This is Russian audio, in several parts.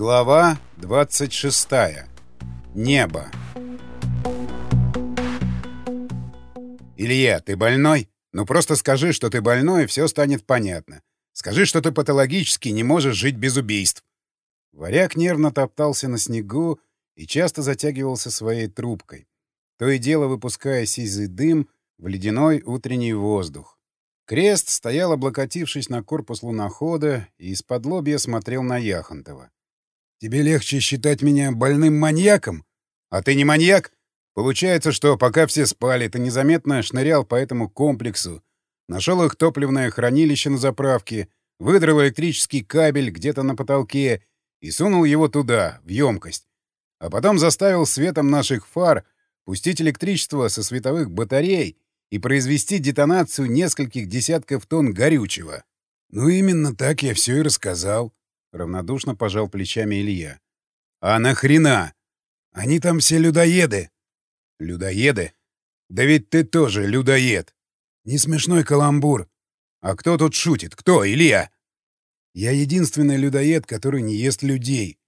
Глава 26. Небо. Илья, ты больной? Ну просто скажи, что ты больной, и все станет понятно. Скажи, что ты патологически не можешь жить без убийств. Варяг нервно топтался на снегу и часто затягивался своей трубкой, то и дело выпуская сизый дым в ледяной утренний воздух. Крест стоял, облокотившись на корпус лунохода, и из-под лобья смотрел на Яхонтова. Тебе легче считать меня больным маньяком? А ты не маньяк? Получается, что пока все спали, ты незаметно шнырял по этому комплексу, нашел их топливное хранилище на заправке, выдрал электрический кабель где-то на потолке и сунул его туда, в емкость. А потом заставил светом наших фар пустить электричество со световых батарей и произвести детонацию нескольких десятков тонн горючего. Ну, именно так я все и рассказал. — равнодушно пожал плечами Илья. «А нахрена? Они там все людоеды». «Людоеды? Да ведь ты тоже людоед!» «Не смешной каламбур». «А кто тут шутит? Кто, Илья?» «Я единственный людоед, который не ест людей».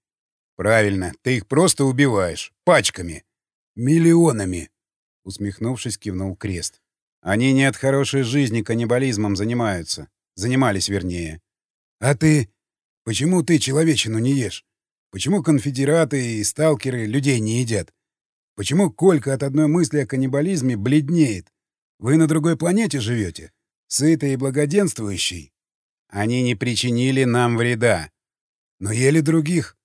«Правильно, ты их просто убиваешь. Пачками». «Миллионами», — усмехнувшись, кивнул Крест. «Они не от хорошей жизни каннибализмом занимаются. Занимались, вернее». «А ты? Почему ты человечину не ешь? Почему конфедераты и сталкеры людей не едят? Почему Колька от одной мысли о каннибализме бледнеет? Вы на другой планете живете? Сытый и благоденствующий? Они не причинили нам вреда. Но ели других.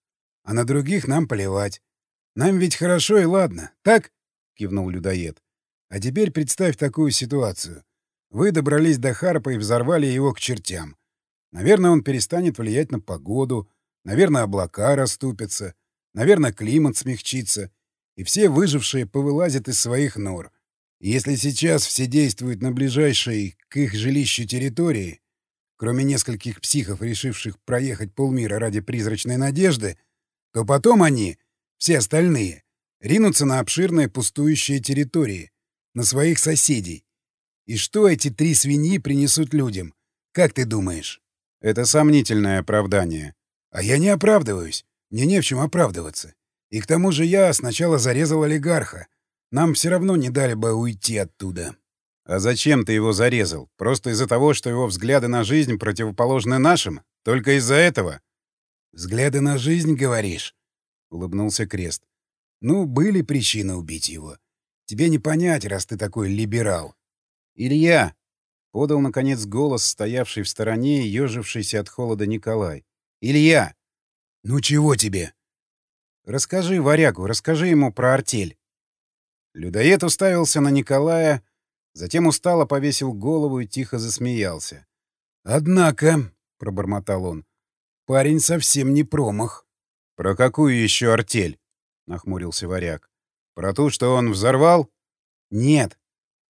А на других нам плевать. Нам ведь хорошо и ладно, так? Кивнул людоед. А теперь представь такую ситуацию. Вы добрались до Харпа и взорвали его к чертям. Наверное, он перестанет влиять на погоду, наверное, облака расступятся, наверное, климат смягчится, и все выжившие повылазят из своих нор. Если сейчас все действуют на ближайшей к их жилищу территории, кроме нескольких психов, решивших проехать полмира ради призрачной надежды, то потом они, все остальные, ринутся на обширные пустующие территории, на своих соседей. И что эти три свиньи принесут людям? Как ты думаешь? Это сомнительное оправдание. А я не оправдываюсь. Мне не в чем оправдываться. И к тому же я сначала зарезал олигарха. Нам все равно не дали бы уйти оттуда. А зачем ты его зарезал? Просто из-за того, что его взгляды на жизнь противоположны нашим? Только из-за этого? Взгляды на жизнь, говоришь? Улыбнулся Крест. Ну, были причины убить его. Тебе не понять, раз ты такой либерал. Илья, Подал, наконец, голос, стоявший в стороне и ежившийся от холода Николай. «Илья!» «Ну чего тебе?» «Расскажи варягу, расскажи ему про артель». Людоед уставился на Николая, затем устало повесил голову и тихо засмеялся. «Однако», — пробормотал он, — «парень совсем не промах». «Про какую еще артель?» — нахмурился варяг. «Про ту, что он взорвал?» «Нет»,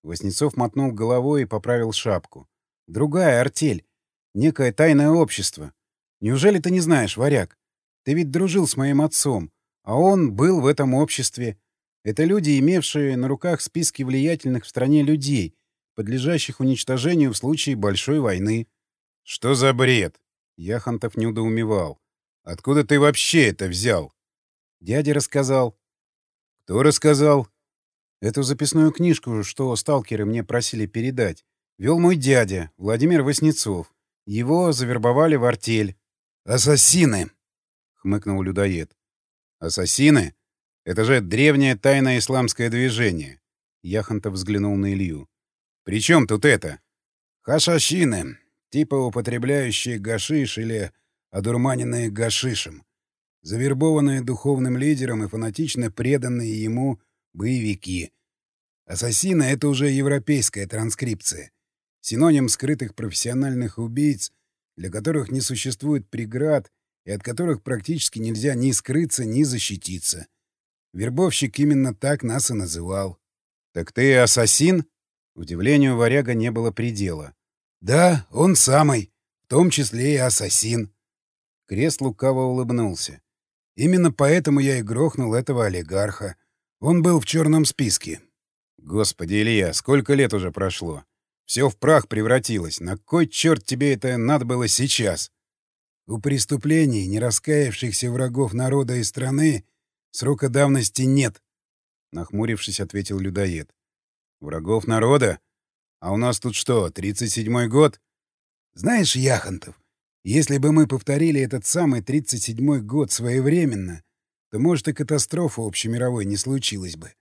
Воснецов мотнул головой и поправил шапку. «Другая артель. Некое тайное общество. Неужели ты не знаешь, варяг? Ты ведь дружил с моим отцом, а он был в этом обществе. Это люди, имевшие на руках списки влиятельных в стране людей, подлежащих уничтожению в случае большой войны». «Что за бред?» Яхонтов неудоумевал. «Откуда ты вообще это взял?» Дядя рассказал. «Кто рассказал?» Эту записную книжку, что сталкеры мне просили передать, вел мой дядя, Владимир Васнецов. Его завербовали в артель. «Ассасины!» — хмыкнул людоед. «Ассасины? Это же древнее тайное исламское движение». Яхонтов взглянул на Илью. «При чем тут это?» «Хашашины, типа употребляющие гашиш или одурманенные гашишем, завербованные духовным лидером и фанатично преданные ему боевики. Ассасины — это уже европейская транскрипция. Синоним скрытых профессиональных убийц, для которых не существует преград и от которых практически нельзя ни скрыться, ни защититься. Вербовщик именно так нас и называл. «Так ты ассасин?» Удивлению варяга не было предела. «Да, он самый, в том числе и ассасин». Крест лукаво улыбнулся. «Именно поэтому я и грохнул этого олигарха. Он был в черном списке. Господи, Илья, сколько лет уже прошло? Все в прах превратилось. На кой черт тебе это надо было сейчас? У преступлений, не раскаявшихся врагов народа и страны, срока давности нет, — нахмурившись, ответил людоед. Врагов народа? А у нас тут что, 37-й год? Знаешь, Яхонтов, если бы мы повторили этот самый 37-й год своевременно, то, может, и катастрофа общемировой не случилась бы.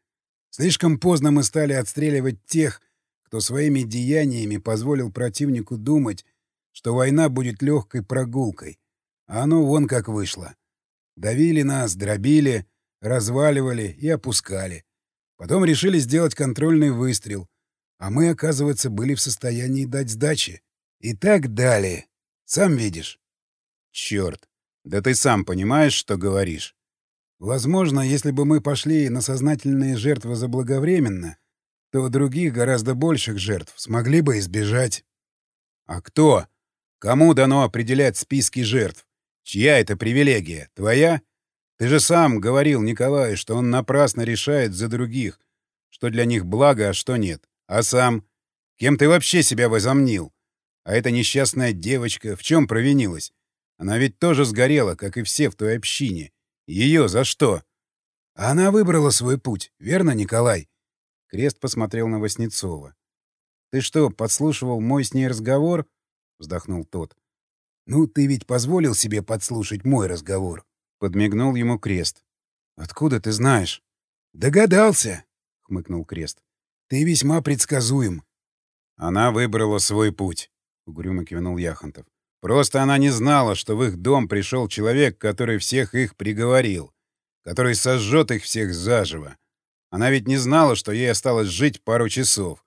Слишком поздно мы стали отстреливать тех, кто своими деяниями позволил противнику думать, что война будет легкой прогулкой. А оно вон как вышло. Давили нас, дробили, разваливали и опускали. Потом решили сделать контрольный выстрел, а мы, оказывается, были в состоянии дать сдачи. И так далее. Сам видишь. Черт, да ты сам понимаешь, что говоришь. Возможно, если бы мы пошли на сознательные жертвы заблаговременно, то других гораздо больших жертв смогли бы избежать. А кто? Кому дано определять списки жертв? Чья это привилегия? Твоя? Ты же сам говорил Николаю, что он напрасно решает за других, что для них благо, а что нет. А сам? Кем ты вообще себя возомнил? А эта несчастная девочка в чем провинилась? Она ведь тоже сгорела, как и все в той общине. Ее за что? Она выбрала свой путь, верно, Николай? Крест посмотрел на Васнецова. Ты что, подслушивал мой с ней разговор? вздохнул тот. Ну, ты ведь позволил себе подслушать мой разговор. Подмигнул ему Крест. Откуда ты знаешь? Догадался, хмыкнул Крест. Ты весьма предсказуем. Она выбрала свой путь, угрюмо кивнул Яхонтов. Просто она не знала, что в их дом пришел человек, который всех их приговорил, который сожжет их всех заживо. Она ведь не знала, что ей осталось жить пару часов.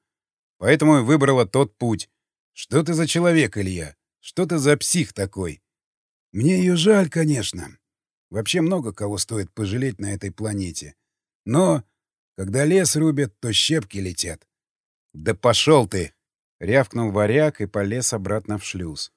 Поэтому и выбрала тот путь. Что ты за человек, Илья? Что ты за псих такой? Мне ее жаль, конечно. Вообще много кого стоит пожалеть на этой планете. Но когда лес рубят, то щепки летят. — Да пошел ты! — рявкнул варяг и полез обратно в шлюз.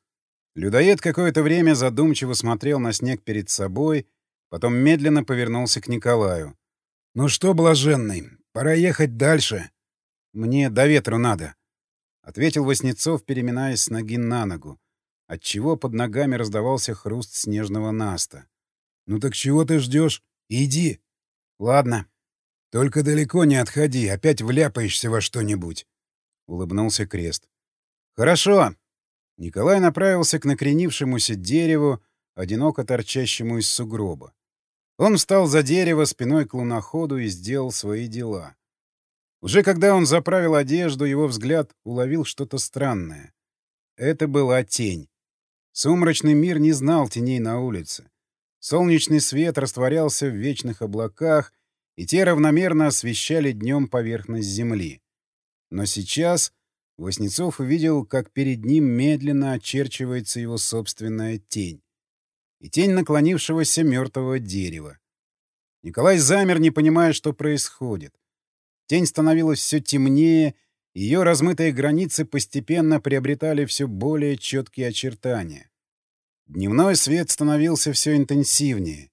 Людоед какое-то время задумчиво смотрел на снег перед собой, потом медленно повернулся к Николаю. — Ну что, блаженный, пора ехать дальше. — Мне до ветру надо, — ответил Васнецов, переминаясь с ноги на ногу, отчего под ногами раздавался хруст снежного наста. — Ну так чего ты ждешь? Иди. — Ладно. — Только далеко не отходи, опять вляпаешься во что-нибудь. — улыбнулся Крест. — Хорошо. Николай направился к накренившемуся дереву, одиноко торчащему из сугроба. Он встал за дерево спиной к луноходу и сделал свои дела. Уже когда он заправил одежду, его взгляд уловил что-то странное. Это была тень. Сумрачный мир не знал теней на улице. Солнечный свет растворялся в вечных облаках, и те равномерно освещали днем поверхность земли. Но сейчас Воснецов увидел, как перед ним медленно очерчивается его собственная тень. И тень наклонившегося мертвого дерева. Николай замер, не понимая, что происходит. Тень становилась все темнее, ее размытые границы постепенно приобретали все более четкие очертания. Дневной свет становился все интенсивнее.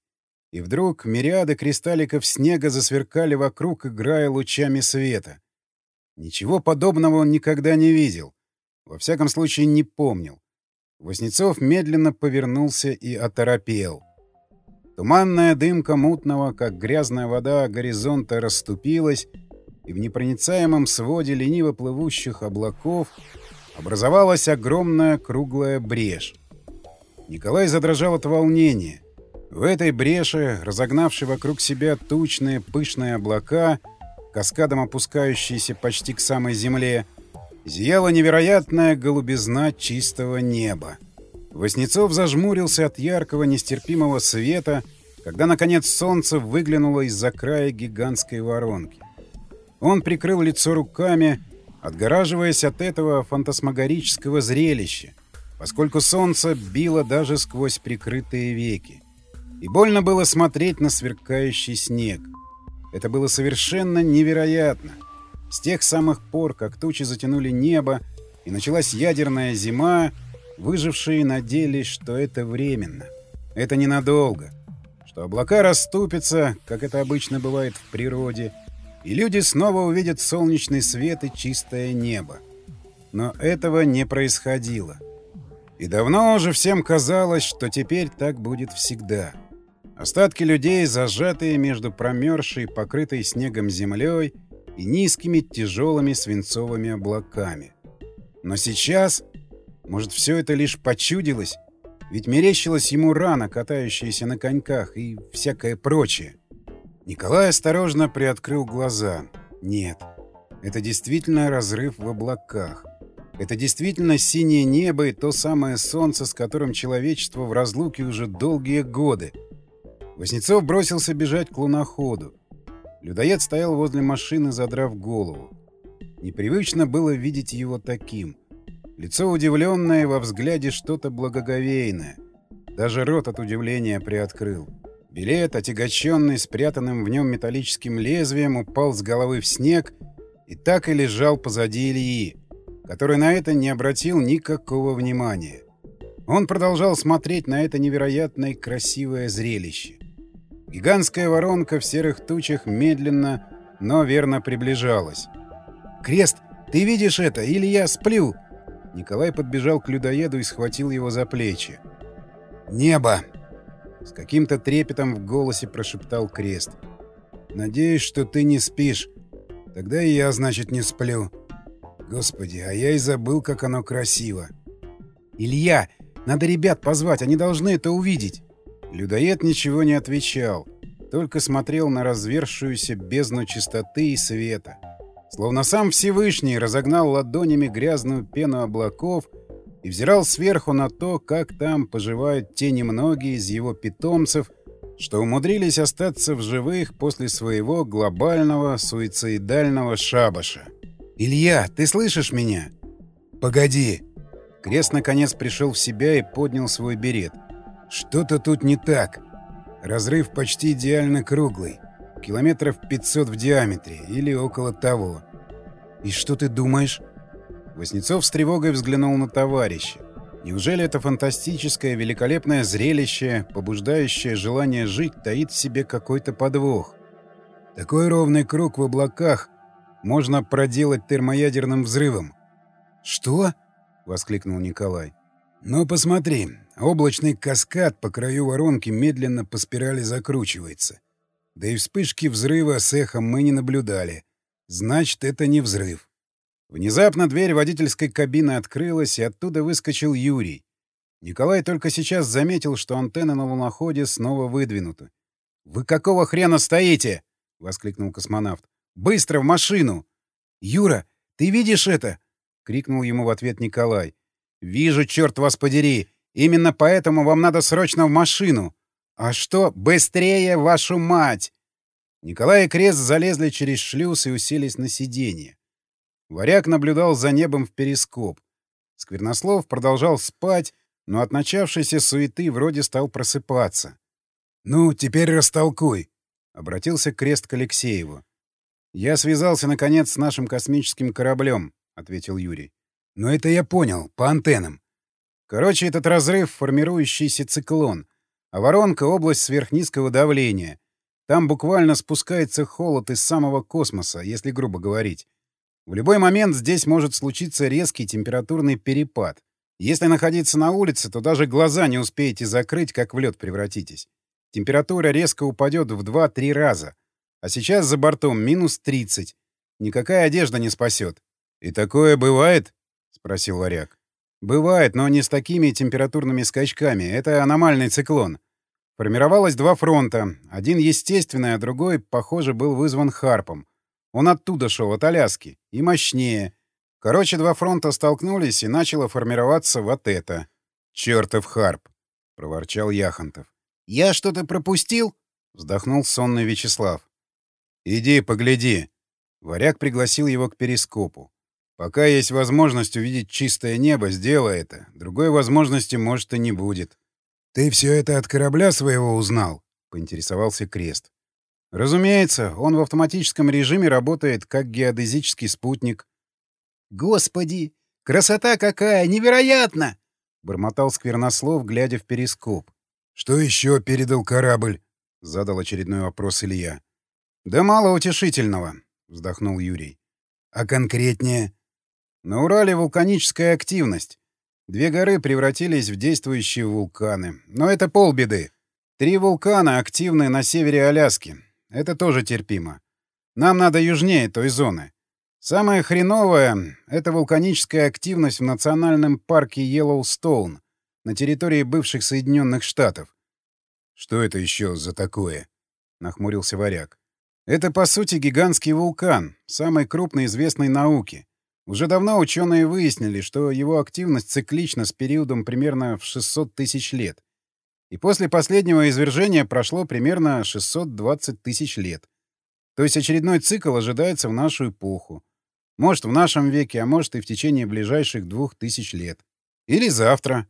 И вдруг мириады кристалликов снега засверкали вокруг, играя лучами света. Ничего подобного он никогда не видел. Во всяком случае, не помнил. Воснецов медленно повернулся и оторопел. Туманная дымка мутного, как грязная вода горизонта, расступилась, и в непроницаемом своде лениво плывущих облаков образовалась огромная круглая брешь. Николай задрожал от волнения. В этой бреше, разогнавшей вокруг себя тучные пышные облака, каскадом опускающиеся почти к самой земле, зияла невероятная голубизна чистого неба. Воснецов зажмурился от яркого нестерпимого света, когда, наконец, солнце выглянуло из-за края гигантской воронки. Он прикрыл лицо руками, отгораживаясь от этого фантасмагорического зрелища, поскольку солнце било даже сквозь прикрытые веки. И больно было смотреть на сверкающий снег — это было совершенно невероятно. С тех самых пор, как тучи затянули небо, и началась ядерная зима, выжившие надеялись, что это временно. Это ненадолго. Что облака расступятся, как это обычно бывает в природе, и люди снова увидят солнечный свет и чистое небо. Но этого не происходило. И давно уже всем казалось, что теперь так будет всегда. Остатки людей, зажатые между промерзшей, покрытой снегом землей и низкими тяжелыми свинцовыми облаками. Но сейчас, может, все это лишь почудилось, ведь мерещилась ему рана, катающаяся на коньках и всякое прочее. Николай осторожно приоткрыл глаза. Нет, это действительно разрыв в облаках. Это действительно синее небо и то самое солнце, с которым человечество в разлуке уже долгие годы. Воснецов бросился бежать к луноходу. Людоед стоял возле машины, задрав голову. Непривычно было видеть его таким. Лицо удивленное, во взгляде что-то благоговейное. Даже рот от удивления приоткрыл. Билет, отягощенный спрятанным в нем металлическим лезвием, упал с головы в снег и так и лежал позади Ильи, который на это не обратил никакого внимания. Он продолжал смотреть на это невероятное красивое зрелище. Гигантская воронка в серых тучах медленно, но верно приближалась. «Крест, ты видишь это? Или я сплю?» Николай подбежал к людоеду и схватил его за плечи. «Небо!» С каким-то трепетом в голосе прошептал Крест. «Надеюсь, что ты не спишь. Тогда и я, значит, не сплю. Господи, а я и забыл, как оно красиво. Илья, надо ребят позвать, они должны это увидеть». Людоед ничего не отвечал, только смотрел на развершуюся бездну чистоты и света. Словно сам Всевышний разогнал ладонями грязную пену облаков и взирал сверху на то, как там поживают те немногие из его питомцев, что умудрились остаться в живых после своего глобального суицидального шабаша. «Илья, ты слышишь меня?» «Погоди!» Крест наконец пришел в себя и поднял свой берет — что-то тут не так. Разрыв почти идеально круглый. Километров 500 в диаметре или около того. И что ты думаешь? Воснецов с тревогой взглянул на товарища. Неужели это фантастическое, великолепное зрелище, побуждающее желание жить, таит в себе какой-то подвох? Такой ровный круг в облаках можно проделать термоядерным взрывом. «Что?» — воскликнул Николай. «Ну, посмотри, облачный каскад по краю воронки медленно по спирали закручивается. Да и вспышки взрыва с эхом мы не наблюдали. Значит, это не взрыв». Внезапно дверь водительской кабины открылась, и оттуда выскочил Юрий. Николай только сейчас заметил, что антенны на луноходе снова выдвинуты. «Вы какого хрена стоите?» — воскликнул космонавт. «Быстро в машину!» «Юра, ты видишь это?» — крикнул ему в ответ Николай. «Вижу, черт вас подери! Именно поэтому вам надо срочно в машину!» «А что? Быстрее, вашу мать!» Николай и Крест залезли через шлюз и уселись на сиденье. Варяг наблюдал за небом в перископ. Сквернослов продолжал спать, но от начавшейся суеты вроде стал просыпаться. «Ну, теперь растолкуй», — обратился Крест к Алексееву. «Я связался, наконец, с нашим космическим кораблем», — ответил Юрий. Но это я понял, по антеннам. Короче, этот разрыв — формирующийся циклон, а воронка — область сверхнизкого давления. Там буквально спускается холод из самого космоса, если грубо говорить. В любой момент здесь может случиться резкий температурный перепад. Если находиться на улице, то даже глаза не успеете закрыть, как в лед превратитесь. Температура резко упадет в 2-3 раза. А сейчас за бортом минус 30. Никакая одежда не спасет. И такое бывает? — спросил варяг. «Бывает, но не с такими температурными скачками. Это аномальный циклон. Формировалось два фронта. Один естественный, а другой, похоже, был вызван Харпом. Он оттуда шел, от Аляски. И мощнее. Короче, два фронта столкнулись, и начало формироваться вот это. «Чёртов Харп!» — проворчал Яхонтов. «Я что-то пропустил?» — вздохнул сонный Вячеслав. «Иди, погляди». Варяг пригласил его к перископу. Пока есть возможность увидеть чистое небо, сделай это. Другой возможности, может, и не будет. — Ты все это от корабля своего узнал? — поинтересовался Крест. — Разумеется, он в автоматическом режиме работает как геодезический спутник. — Господи, красота какая! Невероятно! — бормотал Сквернослов, глядя в перископ. — Что еще передал корабль? — задал очередной вопрос Илья. — Да мало утешительного, — вздохнул Юрий. — А конкретнее? На Урале вулканическая активность. Две горы превратились в действующие вулканы. Но это полбеды. Три вулкана активны на севере Аляски. Это тоже терпимо. Нам надо южнее той зоны. Самое хреновое — это вулканическая активность в национальном парке Йеллоустоун на территории бывших Соединенных Штатов. «Что это еще за такое?» — нахмурился варяг. «Это, по сути, гигантский вулкан, самый крупный известной науки. Уже давно ученые выяснили, что его активность циклична с периодом примерно в 600 тысяч лет. И после последнего извержения прошло примерно 620 тысяч лет. То есть очередной цикл ожидается в нашу эпоху. Может, в нашем веке, а может и в течение ближайших двух тысяч лет. Или завтра.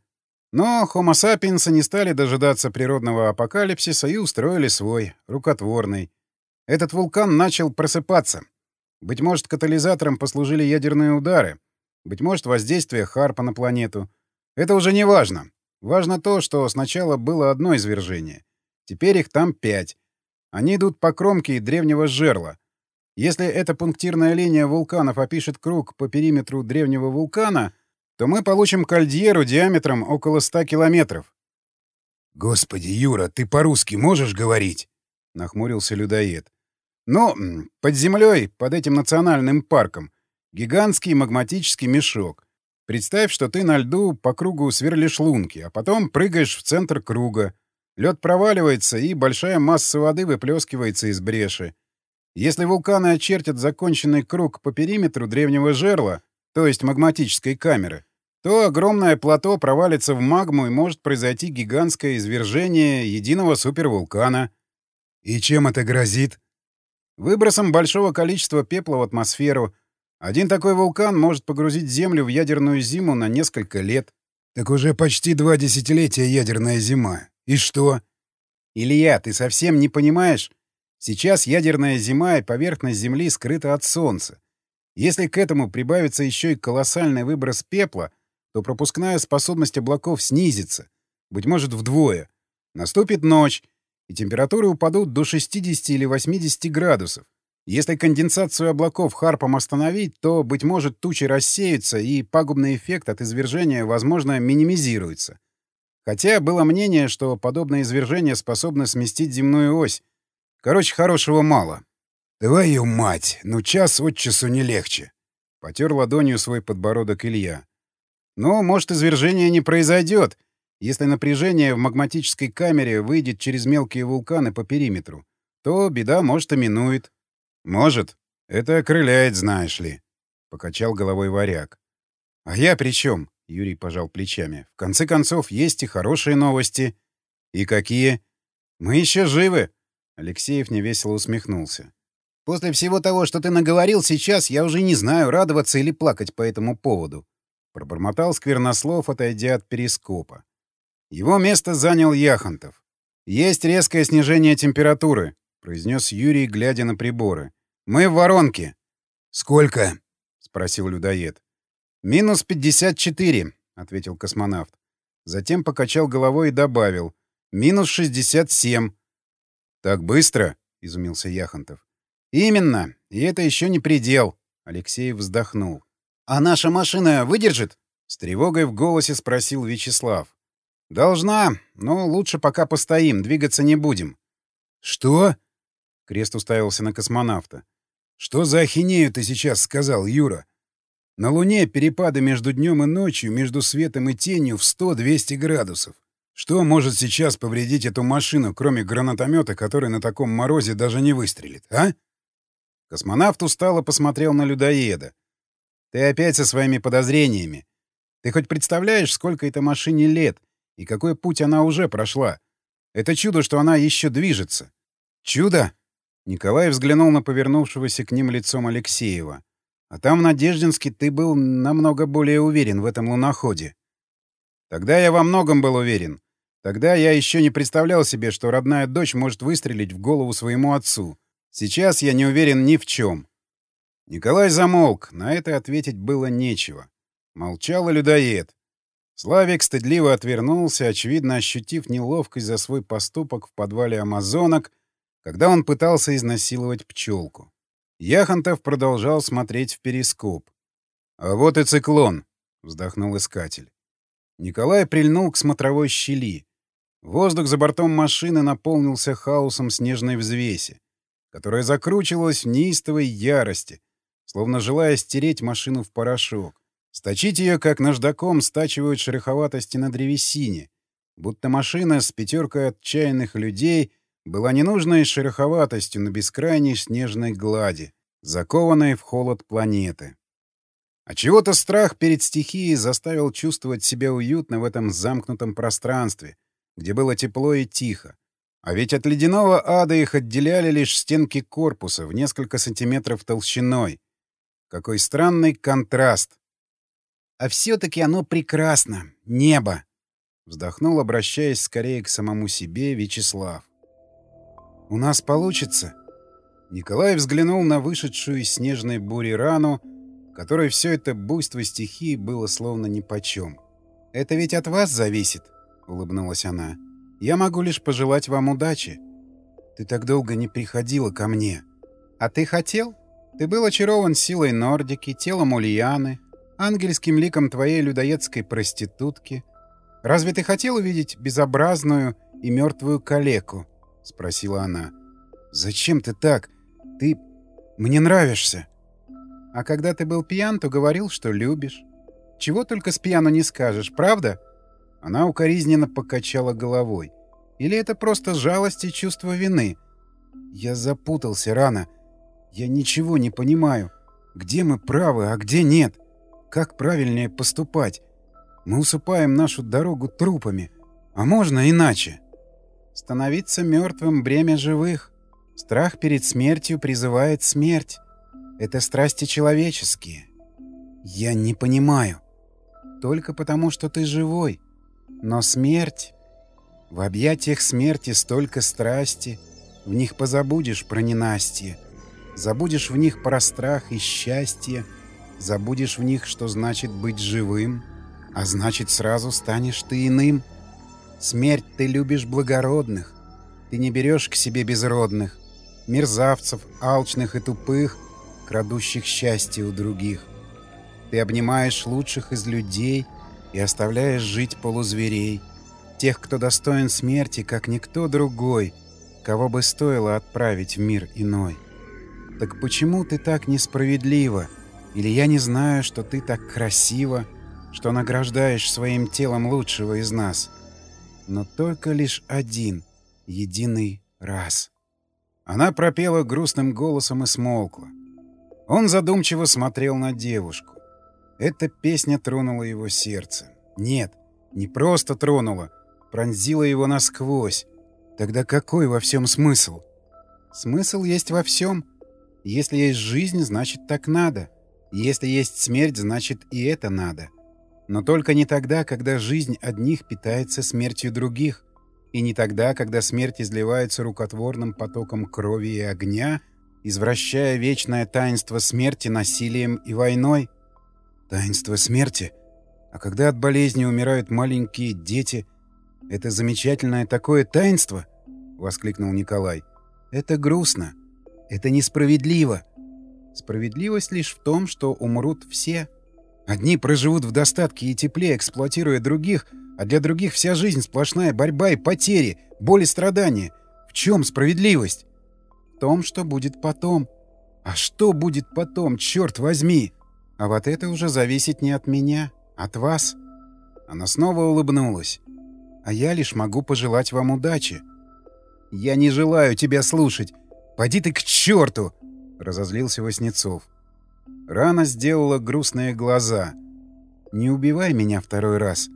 Но Homo sapiens не стали дожидаться природного апокалипсиса и устроили свой, рукотворный. Этот вулкан начал просыпаться, быть может, катализатором послужили ядерные удары. Быть может, воздействие Харпа на планету. Это уже не важно. Важно то, что сначала было одно извержение. Теперь их там пять. Они идут по кромке древнего жерла. Если эта пунктирная линия вулканов опишет круг по периметру древнего вулкана, то мы получим кальдьеру диаметром около 100 километров. «Господи, Юра, ты по-русски можешь говорить?» — нахмурился людоед. Но под землей, под этим национальным парком, гигантский магматический мешок. Представь, что ты на льду по кругу сверлишь лунки, а потом прыгаешь в центр круга. Лед проваливается, и большая масса воды выплескивается из бреши. Если вулканы очертят законченный круг по периметру древнего жерла, то есть магматической камеры, то огромное плато провалится в магму и может произойти гигантское извержение единого супервулкана. И чем это грозит? Выбросом большого количества пепла в атмосферу. Один такой вулкан может погрузить Землю в ядерную зиму на несколько лет. Так уже почти два десятилетия ядерная зима. И что? Илья, ты совсем не понимаешь? Сейчас ядерная зима и поверхность Земли скрыта от Солнца. Если к этому прибавится еще и колоссальный выброс пепла, то пропускная способность облаков снизится, быть может, вдвое. Наступит ночь, и температуры упадут до 60 или 80 градусов. Если конденсацию облаков Харпом остановить, то, быть может, тучи рассеются, и пагубный эффект от извержения, возможно, минимизируется. Хотя было мнение, что подобное извержение способно сместить земную ось. Короче, хорошего мало. «Твою мать! Ну час от часу не легче!» Потер ладонью свой подбородок Илья. «Но, может, извержение не произойдет, если напряжение в магматической камере выйдет через мелкие вулканы по периметру, то беда, может, и минует. — Может. Это окрыляет, знаешь ли. — покачал головой варяг. — А я при чем? — Юрий пожал плечами. — В конце концов, есть и хорошие новости. — И какие? — Мы еще живы. Алексеев невесело усмехнулся. — После всего того, что ты наговорил сейчас, я уже не знаю, радоваться или плакать по этому поводу. Пробормотал Сквернослов, отойдя от перископа. Его место занял Яхонтов. «Есть резкое снижение температуры», — произнес Юрий, глядя на приборы. «Мы в воронке». «Сколько?» — спросил людоед. «Минус 54», — ответил космонавт. Затем покачал головой и добавил. «Минус 67». «Так быстро?» — изумился Яхонтов. «Именно. И это еще не предел», — Алексей вздохнул. «А наша машина выдержит?» — с тревогой в голосе спросил Вячеслав. «Должна, но лучше пока постоим, двигаться не будем». «Что?» — Крест уставился на космонавта. «Что за ахинею ты сейчас сказал, Юра? На Луне перепады между днем и ночью, между светом и тенью в 100-200 градусов. Что может сейчас повредить эту машину, кроме гранатомета, который на таком морозе даже не выстрелит, а?» Космонавт устало посмотрел на людоеда. «Ты опять со своими подозрениями. Ты хоть представляешь, сколько этой машине лет?» И какой путь она уже прошла? Это чудо, что она еще движется. Чудо? Николай взглянул на повернувшегося к ним лицом Алексеева. А там, в Надеждинске, ты был намного более уверен в этом луноходе. Тогда я во многом был уверен. Тогда я еще не представлял себе, что родная дочь может выстрелить в голову своему отцу. Сейчас я не уверен ни в чем. Николай замолк, на это ответить было нечего. Молчал и людоед. Славик стыдливо отвернулся, очевидно ощутив неловкость за свой поступок в подвале амазонок, когда он пытался изнасиловать пчелку. Яхонтов продолжал смотреть в перископ. «А вот и циклон», — вздохнул искатель. Николай прильнул к смотровой щели. Воздух за бортом машины наполнился хаосом снежной взвеси, которая закручивалась в неистовой ярости, словно желая стереть машину в порошок. Сточить ее, как наждаком стачивают шероховатости на древесине, будто машина с пятеркой отчаянных людей была ненужной шероховатостью на бескрайней снежной глади, закованной в холод планеты. А чего-то страх перед стихией заставил чувствовать себя уютно в этом замкнутом пространстве, где было тепло и тихо. А ведь от ледяного ада их отделяли лишь стенки корпуса в несколько сантиметров толщиной. Какой странный контраст. А все-таки оно прекрасно. Небо. Вздохнул, обращаясь скорее к самому себе, Вячеслав. «У нас получится?» Николай взглянул на вышедшую из снежной бури рану, которой все это буйство стихии было словно нипочем. «Это ведь от вас зависит», — улыбнулась она. «Я могу лишь пожелать вам удачи. Ты так долго не приходила ко мне. А ты хотел? Ты был очарован силой Нордики, телом Ульяны, ангельским ликом твоей людоедской проститутки. Разве ты хотел увидеть безобразную и мертвую калеку?» — спросила она. «Зачем ты так? Ты... мне нравишься». А когда ты был пьян, то говорил, что любишь. Чего только с пьяну не скажешь, правда? Она укоризненно покачала головой. Или это просто жалость и чувство вины? Я запутался рано. Я ничего не понимаю. Где мы правы, а где нет? Как правильнее поступать? Мы усыпаем нашу дорогу трупами. А можно иначе? Становиться мертвым — бремя живых. Страх перед смертью призывает смерть. Это страсти человеческие. Я не понимаю. Только потому, что ты живой. Но смерть... В объятиях смерти столько страсти. В них позабудешь про ненастье. Забудешь в них про страх и счастье. Забудешь в них, что значит быть живым. А значит, сразу станешь ты иным. Смерть ты любишь благородных. Ты не берешь к себе безродных. Мерзавцев, алчных и тупых — крадущих счастье у других. Ты обнимаешь лучших из людей и оставляешь жить полузверей, тех, кто достоин смерти, как никто другой, кого бы стоило отправить в мир иной. Так почему ты так несправедлива? Или я не знаю, что ты так красива, что награждаешь своим телом лучшего из нас? Но только лишь один, единый раз. Она пропела грустным голосом и смолкла. Он задумчиво смотрел на девушку. Эта песня тронула его сердце. Нет, не просто тронула, пронзила его насквозь. Тогда какой во всем смысл? Смысл есть во всем. Если есть жизнь, значит так надо. Если есть смерть, значит и это надо. Но только не тогда, когда жизнь одних питается смертью других. И не тогда, когда смерть изливается рукотворным потоком крови и огня — извращая вечное таинство смерти насилием и войной. Таинство смерти? А когда от болезни умирают маленькие дети, это замечательное такое таинство? — воскликнул Николай. Это грустно. Это несправедливо. Справедливость лишь в том, что умрут все. Одни проживут в достатке и тепле, эксплуатируя других, а для других вся жизнь сплошная борьба и потери, боль и страдания. В чем справедливость? том, что будет потом. А что будет потом, черт возьми? А вот это уже зависит не от меня, от вас. Она снова улыбнулась. А я лишь могу пожелать вам удачи. Я не желаю тебя слушать. Пойди ты к черту! Разозлился Васнецов. Рана сделала грустные глаза. Не убивай меня второй раз.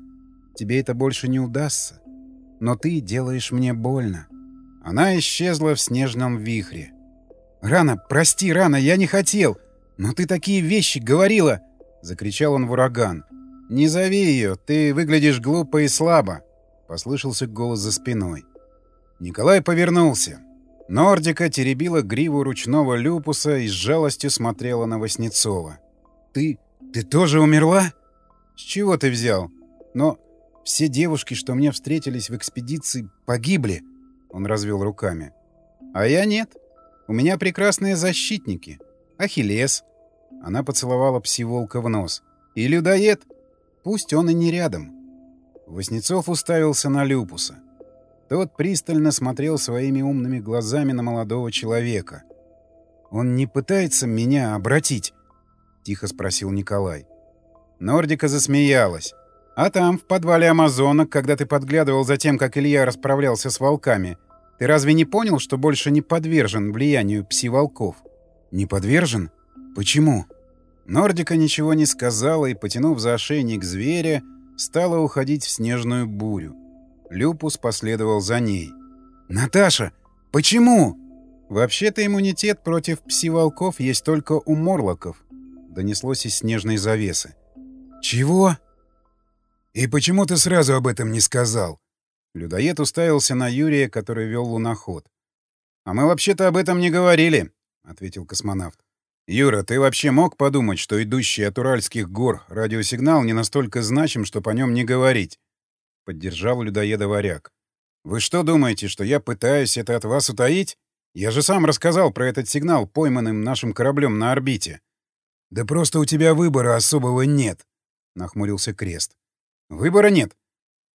Тебе это больше не удастся. Но ты делаешь мне больно. Она исчезла в снежном вихре. «Рано, прости, рано, я не хотел! Но ты такие вещи говорила!» — закричал он в ураган. «Не зови ее, ты выглядишь глупо и слабо!» — послышался голос за спиной. Николай повернулся. Нордика теребила гриву ручного люпуса и с жалостью смотрела на Васнецова. «Ты... ты тоже умерла?» «С чего ты взял?» «Но все девушки, что мне встретились в экспедиции, погибли!» Он развел руками. «А я нет. У меня прекрасные защитники. Ахиллес». Она поцеловала пси-волка в нос. «И людоед. Пусть он и не рядом. Воснецов уставился на Люпуса. Тот пристально смотрел своими умными глазами на молодого человека. «Он не пытается меня обратить?» — тихо спросил Николай. Нордика засмеялась. «А там, в подвале Амазонок, когда ты подглядывал за тем, как Илья расправлялся с волками, ты разве не понял, что больше не подвержен влиянию пси-волков?» «Не подвержен? Почему?» Нордика ничего не сказала и, потянув за ошейник зверя, стала уходить в снежную бурю. Люпус последовал за ней. «Наташа, почему?» «Вообще-то иммунитет против пси-волков есть только у морлоков», — донеслось из снежной завесы. «Чего?» «И почему ты сразу об этом не сказал?» Людоед уставился на Юрия, который вел луноход. «А мы вообще-то об этом не говорили», — ответил космонавт. «Юра, ты вообще мог подумать, что идущий от Уральских гор радиосигнал не настолько значим, чтобы о нем не говорить?» — поддержал людоеда варяг. «Вы что думаете, что я пытаюсь это от вас утаить? Я же сам рассказал про этот сигнал, пойманным нашим кораблем на орбите». «Да просто у тебя выбора особого нет», — нахмурился Крест. «Выбора нет?»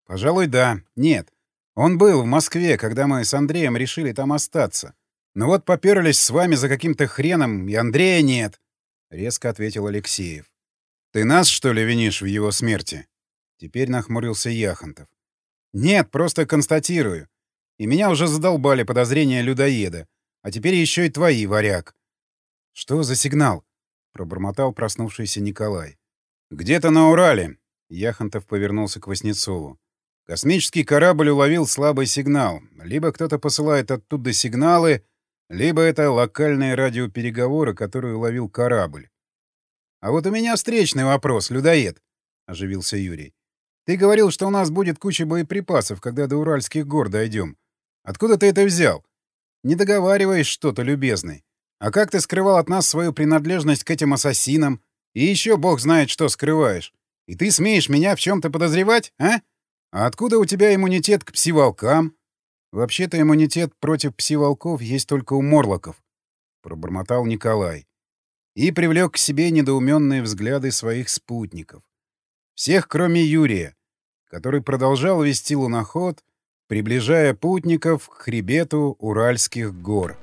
«Пожалуй, да. Нет. Он был в Москве, когда мы с Андреем решили там остаться. Но вот поперлись с вами за каким-то хреном, и Андрея нет», — резко ответил Алексеев. «Ты нас, что ли, винишь в его смерти?» Теперь нахмурился Яхонтов. «Нет, просто констатирую. И меня уже задолбали подозрения людоеда. А теперь еще и твои, варяг». «Что за сигнал?» — пробормотал проснувшийся Николай. «Где-то на Урале». Яхонтов повернулся к Васнецову. «Космический корабль уловил слабый сигнал. Либо кто-то посылает оттуда сигналы, либо это локальные радиопереговоры, которые уловил корабль. «А вот у меня встречный вопрос, людоед», — оживился Юрий. Ты говорил, что у нас будет куча боеприпасов, когда до Уральских гор дойдем. Откуда ты это взял? Не договариваешь что-то, любезный. А как ты скрывал от нас свою принадлежность к этим ассасинам? И еще бог знает, что скрываешь. И ты смеешь меня в чем-то подозревать, а? А откуда у тебя иммунитет к псиволкам? Вообще-то иммунитет против псиволков есть только у морлоков, — пробормотал Николай. И привлек к себе недоуменные взгляды своих спутников. Всех, кроме Юрия, который продолжал вести луноход, приближая путников к хребету Уральских гор.